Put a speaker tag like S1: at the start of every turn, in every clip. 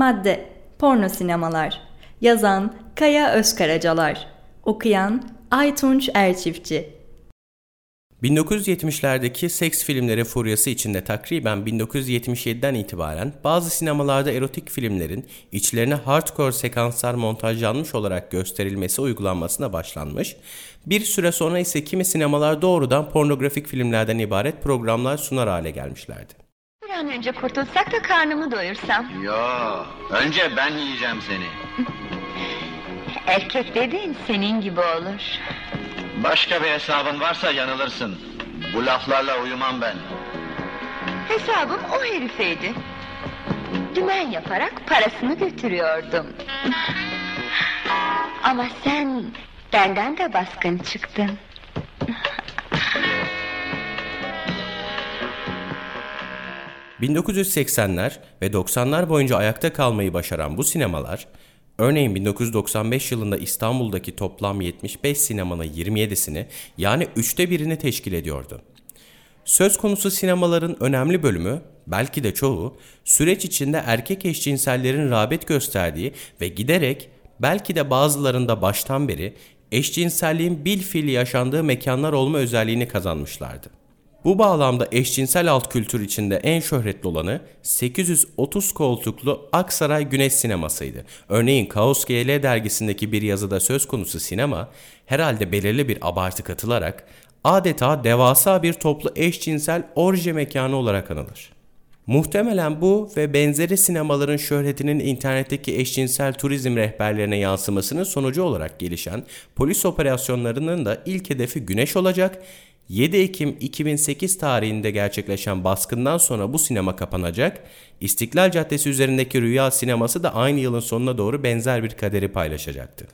S1: Madde. Porno Sinemalar. Yazan Kaya Özkaracalar. Okuyan Aytunç Erçiftçi
S2: 1970'lerdeki seks filmleri furyası içinde takriben 1977'den itibaren bazı sinemalarda erotik filmlerin içlerine hardcore sekanslar montajlanmış olarak gösterilmesi uygulanmasına başlanmış, bir süre sonra ise kimi sinemalar doğrudan pornografik filmlerden ibaret programlar sunar hale gelmişlerdi.
S3: An önce kurtulsak da karnımı doyursam.
S4: Yo, önce ben yiyeceğim seni.
S3: Erkek dediğin senin gibi olur.
S4: Başka bir hesabın varsa yanılırsın. Bu laflarla uyumam ben.
S3: Hesabım o herifeydi. Dümen yaparak parasını götürüyordum. Ama sen benden de baskın çıktın.
S2: ...1980'ler ve 90'lar boyunca ayakta kalmayı başaran bu sinemalar... Örneğin 1995 yılında İstanbul'daki toplam 75 sinemanın 27'sini yani üçte birini teşkil ediyordu. Söz konusu sinemaların önemli bölümü, belki de çoğu, süreç içinde erkek eşcinsellerin rağbet gösterdiği ve giderek, belki de bazılarında baştan beri, eşcinselliğin bilfiil yaşandığı mekanlar olma özelliğini kazanmışlardı. Bu bağlamda eşcinsel alt kültür içinde en şöhretli olanı 830 koltuklu Aksaray Güneş Sineması'ydı. Örneğin Kaos GL dergisindeki bir yazıda söz konusu sinema herhalde belirli bir abartı katılarak adeta devasa bir toplu eşcinsel orje mekanı olarak anılır. Muhtemelen bu ve benzeri sinemaların şöhretinin internetteki eşcinsel turizm rehberlerine yansımasının sonucu olarak gelişen polis operasyonlarının da ilk hedefi güneş olacak 7 Ekim 2008 tarihinde gerçekleşen baskından sonra bu sinema kapanacak, İstiklal Caddesi üzerindeki Rüya Sineması da aynı yılın sonuna doğru benzer bir kaderi paylaşacaktı.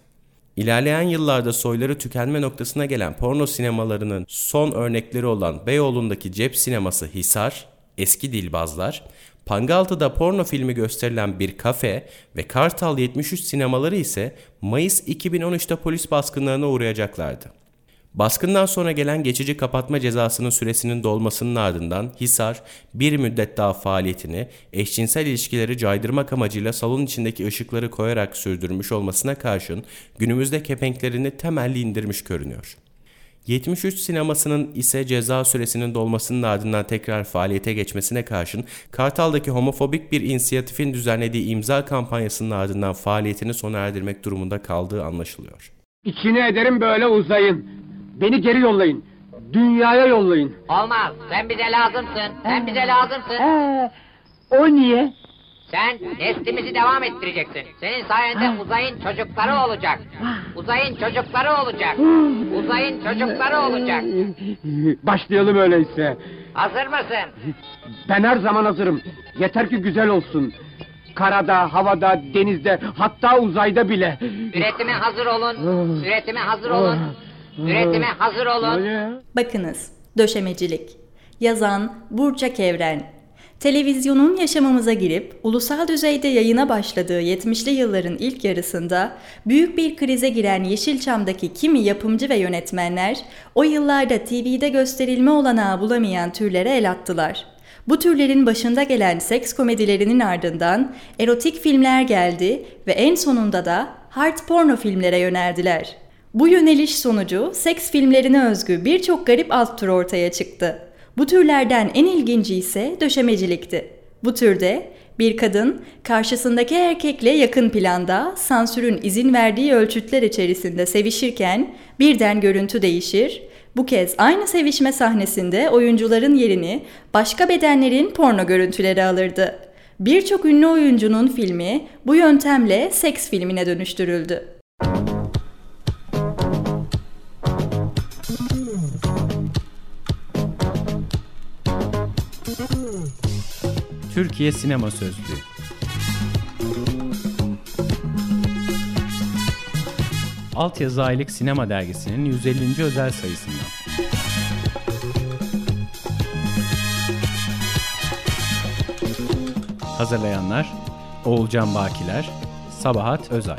S2: İlerleyen yıllarda soyları tükenme noktasına gelen porno sinemalarının son örnekleri olan Beyoğlu'ndaki cep sineması Hisar, eski dilbazlar, Pangaltı'da porno filmi gösterilen bir kafe ve Kartal 73 sinemaları ise Mayıs 2013'te polis baskınlarına uğrayacaklardı. Baskından sonra gelen geçici kapatma cezasının süresinin dolmasının ardından Hisar bir müddet daha faaliyetini eşcinsel ilişkileri caydırmak amacıyla salon içindeki ışıkları koyarak sürdürmüş olmasına karşın günümüzde kepenklerini temelli indirmiş görünüyor. 73 sinemasının ise ceza süresinin dolmasının ardından tekrar faaliyete geçmesine karşın Kartal'daki homofobik bir inisiyatifin düzenlediği imza kampanyasının ardından faaliyetini sona erdirmek durumunda kaldığı anlaşılıyor.
S5: İçine ederim böyle uzayın. Beni geri yollayın. Dünyaya yollayın.
S6: Olmaz. Sen bize lazımsın. Sen bize lazımsın.
S5: Ee, o niye?
S6: Sen neslimizi devam ettireceksin. Senin sayende uzayın çocukları olacak. Uzayın çocukları olacak. Uzayın çocukları olacak.
S5: Başlayalım öyleyse.
S6: Hazır mısın?
S5: Ben her zaman hazırım. Yeter ki güzel olsun. Karada, havada, denizde, hatta uzayda bile.
S6: Üretime hazır olun. Üretime hazır olun. Üretime hazır olun.
S1: Bakınız, döşemecilik. Yazan Burçak Evren. Televizyonun yaşamımıza girip ulusal düzeyde yayına başladığı 70'li yılların ilk yarısında büyük bir krize giren Yeşilçam'daki kimi yapımcı ve yönetmenler o yıllarda TV'de gösterilme olanağı bulamayan türlere el attılar. Bu türlerin başında gelen seks komedilerinin ardından erotik filmler geldi ve en sonunda da hard porno filmlere yöneldiler. Bu yöneliş sonucu seks filmlerine özgü birçok garip alt tür ortaya çıktı. Bu türlerden en ilginci ise döşemecilikti. Bu türde bir kadın karşısındaki erkekle yakın planda sansürün izin verdiği ölçütler içerisinde sevişirken birden görüntü değişir. Bu kez aynı sevişme sahnesinde oyuncuların yerini başka bedenlerin porno görüntüleri alırdı. Birçok ünlü oyuncunun filmi bu yöntemle seks filmine dönüştürüldü.
S7: Türkiye Sinema Sözlüğü Altyazı Aylık Sinema Dergisi'nin 150. özel sayısından. Hazırlayanlar Oğulcan Bakiler, Sabahat Özay.